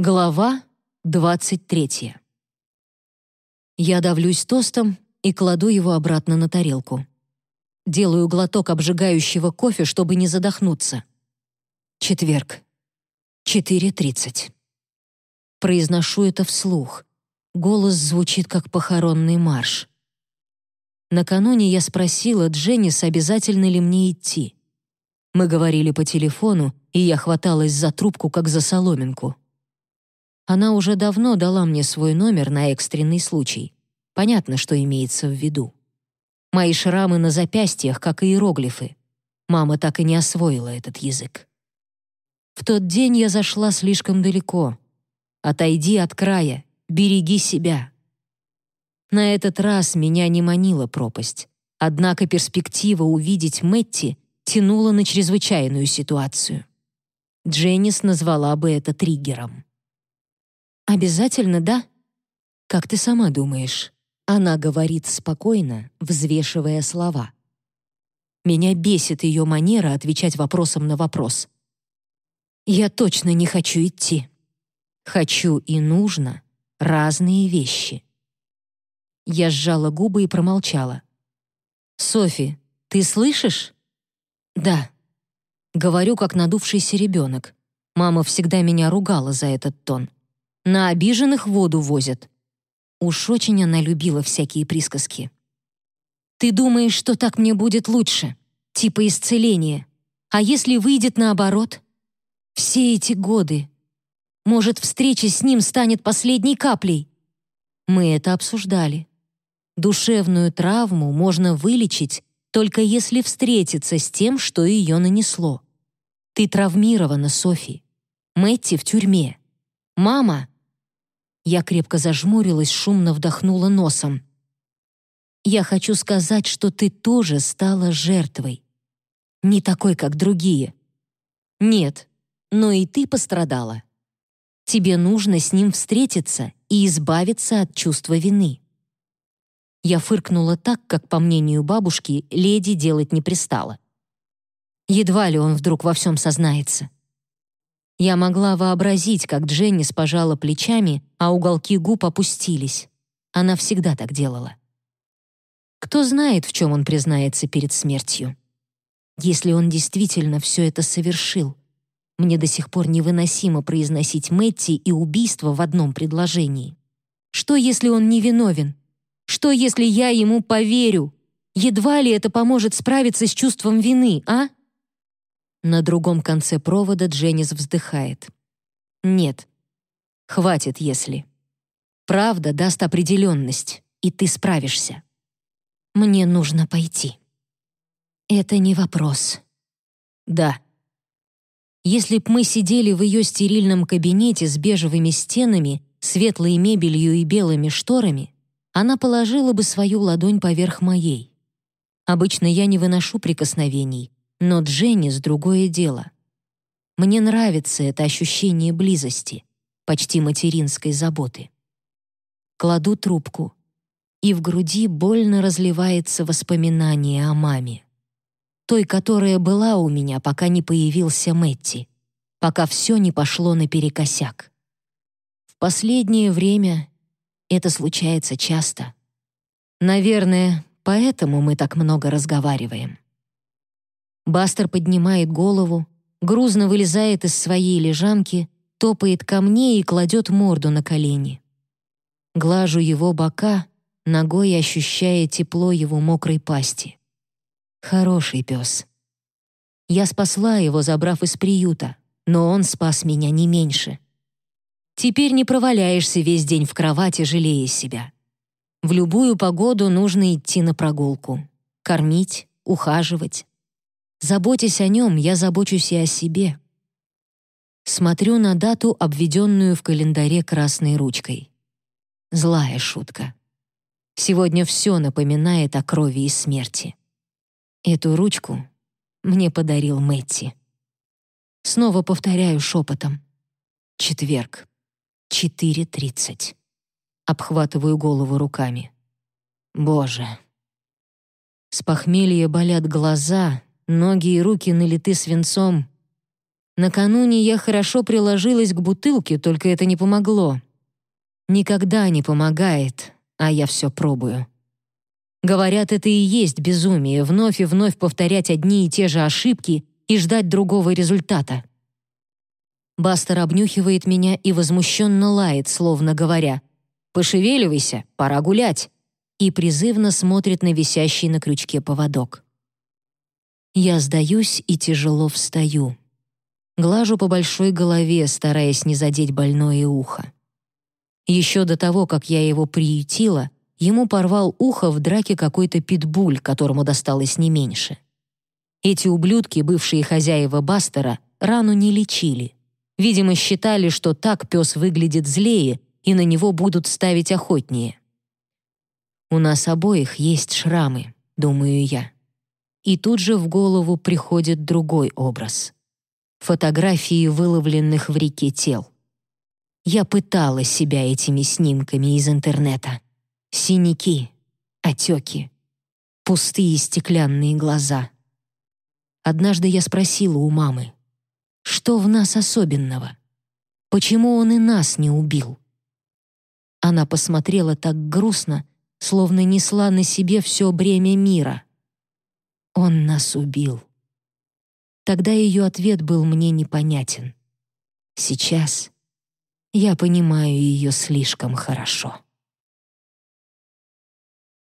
Глава 23. Я давлюсь тостом и кладу его обратно на тарелку. Делаю глоток обжигающего кофе, чтобы не задохнуться. Четверг. 4.30. Произношу это вслух. Голос звучит как похоронный марш. Накануне я спросила Дженнис, обязательно ли мне идти. Мы говорили по телефону, и я хваталась за трубку, как за соломинку. Она уже давно дала мне свой номер на экстренный случай. Понятно, что имеется в виду. Мои шрамы на запястьях, как иероглифы. Мама так и не освоила этот язык. В тот день я зашла слишком далеко. Отойди от края, береги себя. На этот раз меня не манила пропасть. Однако перспектива увидеть Мэтти тянула на чрезвычайную ситуацию. Дженнис назвала бы это триггером. «Обязательно, да?» «Как ты сама думаешь?» Она говорит спокойно, взвешивая слова. Меня бесит ее манера отвечать вопросом на вопрос. «Я точно не хочу идти. Хочу и нужно разные вещи». Я сжала губы и промолчала. «Софи, ты слышишь?» «Да». Говорю, как надувшийся ребенок. Мама всегда меня ругала за этот тон. На обиженных воду возят. Уж очень она любила всякие присказки. «Ты думаешь, что так мне будет лучше? Типа исцеление. А если выйдет наоборот? Все эти годы. Может, встреча с ним станет последней каплей?» Мы это обсуждали. Душевную травму можно вылечить, только если встретиться с тем, что ее нанесло. Ты травмирована, Софи. Мэтти в тюрьме. Мама я крепко зажмурилась, шумно вдохнула носом. «Я хочу сказать, что ты тоже стала жертвой. Не такой, как другие. Нет, но и ты пострадала. Тебе нужно с ним встретиться и избавиться от чувства вины». Я фыркнула так, как, по мнению бабушки, леди делать не пристала. Едва ли он вдруг во всем сознается. Я могла вообразить, как Дженнис пожала плечами, а уголки губ опустились. Она всегда так делала. Кто знает, в чем он признается перед смертью. Если он действительно все это совершил. Мне до сих пор невыносимо произносить Мэтти и убийство в одном предложении. Что, если он невиновен? Что, если я ему поверю? Едва ли это поможет справиться с чувством вины, а? На другом конце провода Дженнис вздыхает. «Нет. Хватит, если. Правда даст определенность, и ты справишься. Мне нужно пойти». «Это не вопрос». «Да». Если б мы сидели в ее стерильном кабинете с бежевыми стенами, светлой мебелью и белыми шторами, она положила бы свою ладонь поверх моей. Обычно я не выношу прикосновений, но Дженнис — другое дело. Мне нравится это ощущение близости, почти материнской заботы. Кладу трубку, и в груди больно разливается воспоминание о маме. Той, которая была у меня, пока не появился Мэтти, пока все не пошло наперекосяк. В последнее время это случается часто. Наверное, поэтому мы так много разговариваем. Бастер поднимает голову, грузно вылезает из своей лежанки, топает ко мне и кладет морду на колени. Глажу его бока, ногой ощущая тепло его мокрой пасти. Хороший пес. Я спасла его, забрав из приюта, но он спас меня не меньше. Теперь не проваляешься весь день в кровати, жалея себя. В любую погоду нужно идти на прогулку. Кормить, ухаживать, Заботясь о нем, я забочусь и о себе. Смотрю на дату, обведенную в календаре красной ручкой. Злая шутка. Сегодня все напоминает о крови и смерти. Эту ручку мне подарил Мэтти. Снова повторяю шепотом. Четверг. 4.30. Обхватываю голову руками. Боже. С похмелья болят глаза, Ноги и руки налиты свинцом. Накануне я хорошо приложилась к бутылке, только это не помогло. Никогда не помогает, а я все пробую. Говорят, это и есть безумие — вновь и вновь повторять одни и те же ошибки и ждать другого результата. Бастер обнюхивает меня и возмущенно лает, словно говоря «Пошевеливайся, пора гулять», и призывно смотрит на висящий на крючке поводок. Я сдаюсь и тяжело встаю. Глажу по большой голове, стараясь не задеть больное ухо. Еще до того, как я его приютила, ему порвал ухо в драке какой-то питбуль, которому досталось не меньше. Эти ублюдки, бывшие хозяева Бастера, рану не лечили. Видимо, считали, что так пес выглядит злее, и на него будут ставить охотнее. У нас обоих есть шрамы, думаю я. И тут же в голову приходит другой образ. Фотографии выловленных в реке тел. Я пытала себя этими снимками из интернета. Синяки, отеки, пустые стеклянные глаза. Однажды я спросила у мамы, что в нас особенного? Почему он и нас не убил? Она посмотрела так грустно, словно несла на себе все бремя мира. Он нас убил. Тогда ее ответ был мне непонятен. Сейчас я понимаю ее слишком хорошо.